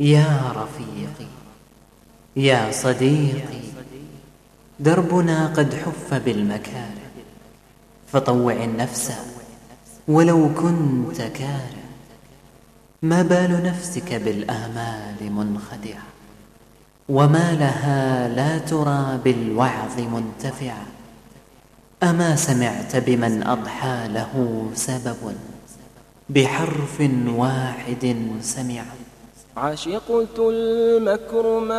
يا رفيقي يا صديقي دربنا قد حف بالمكاره فطوع النفس ولو كنت كاره. ما بال نفسك بالآمال منخدعة وما لها لا ترى بالوعظ منتفعة. أما سمعت بمن أضحى له سبب بحرف واحد سمع عشقت المكرمات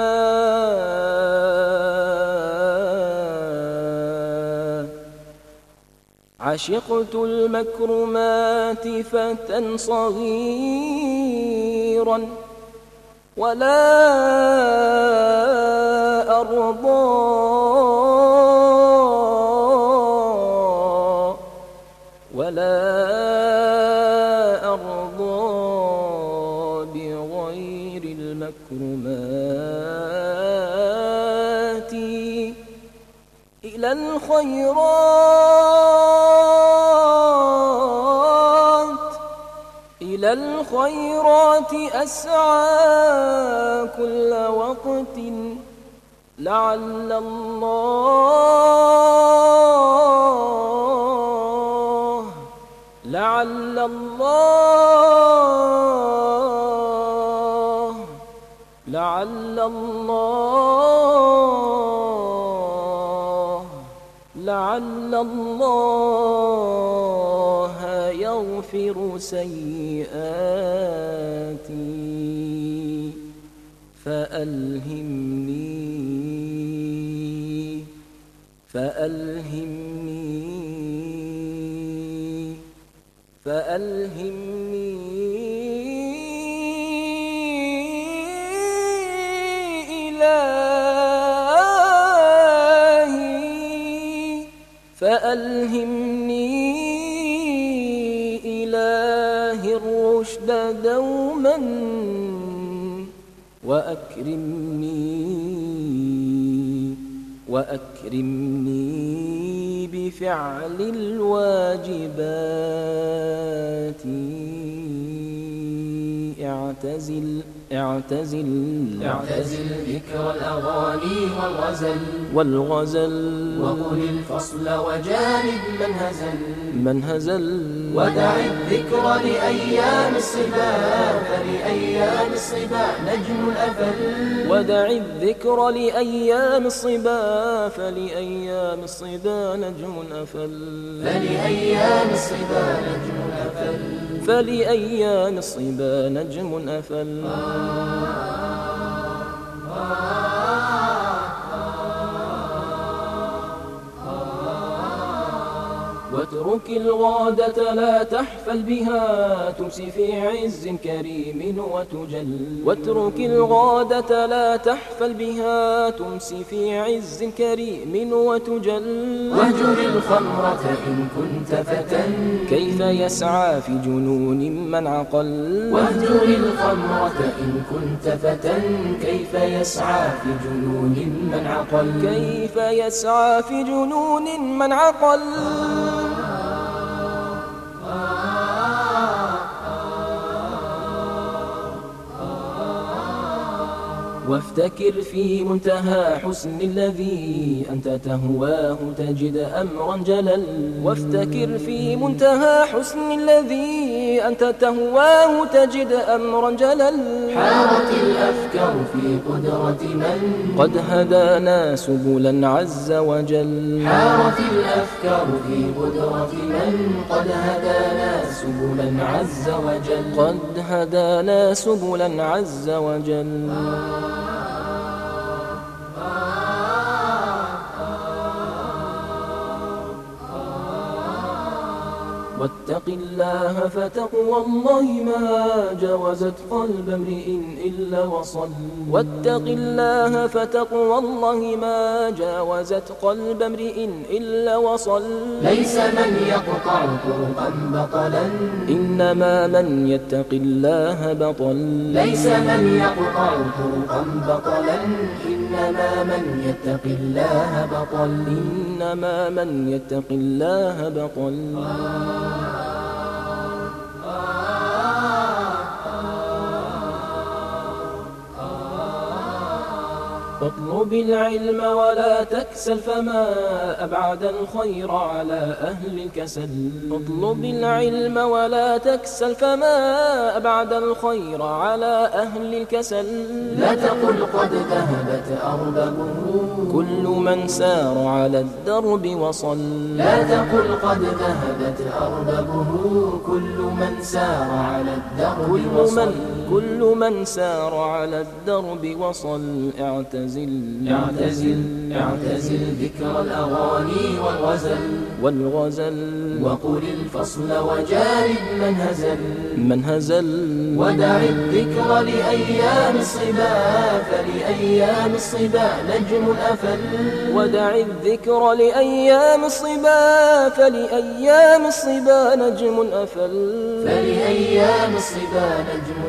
عشقت المكرمات فتى صغيرا ولا أرضى ولا المكرمات إلى الخيرات إلى الخيرات أسعى كل وقت لعل الله لعل الله. لعل الله يغفر سيئاتي. فألهمني فألهمني فألهمني إلهي فألهمني إلهي الرشد دوما وأكرمني وأكرمني بفعل الواجبات. اعتزل اعتزل. اعتزل ذكر الأغاني والغزل. والغزل. وقل الفصل وجانب من هزل. من هزل. ودع الذكر لأيام الصبا فلأيام الصبا نجم الأفل. ودع الذكر لأيام الصبا فلأيام الصبا نجم أفل فلأيام الصبا نجم الأفل. فلأيام الصبا نجم أفل واترك الغادة لا تحفل بها تمسي في عز كريم وتجل. واترك الغادة لا تحفل بها تمسي في عز كريم وتجل. واهجر الخمرة إن كنت فتى كيف يسعى في جنون من عقل. واهجر الخمرة إن كنت فتى كيف يسعى في جنون من عقل. كيف يسعى في جنون من عقل. وافتكر في منتهى حسن الذي أنت تهواه تجد أمرا جلل وافتكر في منتهى حسن الذي أنت تهواه تجد أمرا جلل حارت الأفكار في قدرة من؟ قد هدانا سبلا عز وجل. حارت الأفكار في قدرة من؟ قد هدانا سبلا عز وجل. قد هدانا سبلا عز وجل. واتق الله فتقوى الله ما جاوزت قلب امرئ إلا وصل. واتق الله فتقوى الله ما جاوزت قلب امرئ إلا وصل. ليس من يقطع طرقا بطلا. إنما من يتق الله بطل. ليس من يقطع طرقا بطلا. إنما من يتق الله بطل. إنما من يتق الله بطل. اطلب العلم ولا تكسل فما أبعد الخير على أهل الكسل. اطلب العلم ولا تكسل فما أبعد الخير على أهل الكسل. لا تقل قد ذهبت أربابه كل من سار على الدرب وصل. لا تقل قد ذهبت أربابه كل من سار على الدرب كل وصل. من كل من سار على الدرب وصل اعتزل اعتزل اعتزل ذكر الأغاني والغزل. والغزل. وقل الفصل وجانب من هزل. من هزل. ودع الذكر لأيام الصبا فلأيام الصبا نجم أفل ودع الذكر لأيام الصبا فلأيام الصبا نجم أفل فلأيام الصبا نجم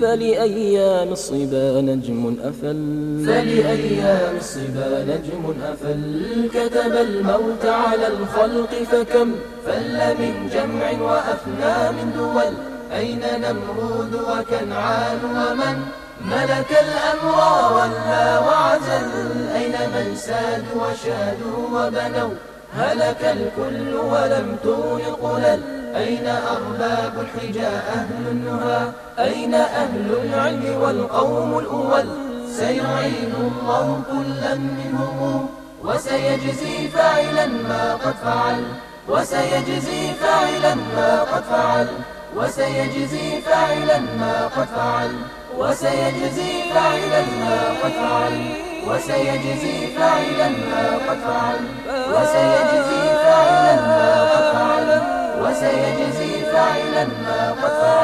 فلأيام الصبا نجم أفل. فلأيام الصبا نجم أفل. كتب الموت على الخلق فكم؟ فل من جمع وأفنى من دول. أين نمرود وكنعان ومن؟ ملك الأمر ولا وعزل. أين من سادوا وشادوا وبنوا؟ هلك الكل ولم تغن القلل أين أرباب الحجى أهل النهى؟ أين أهل العلم والقوم الأول؟ سيعين الله كلا منهم وسيجزي فاعلا ما قد فعل. وسيجزي فاعلا ما قد فعل. وسيجزي فاعلا ما قد فعل. وسيجزي فاعلا ما قد فعل. وسيجزي فاعلا ما قد فعل. وسيجزي فاعلا ما قد فعل. وسيجزي فاعلا ما قد فعل.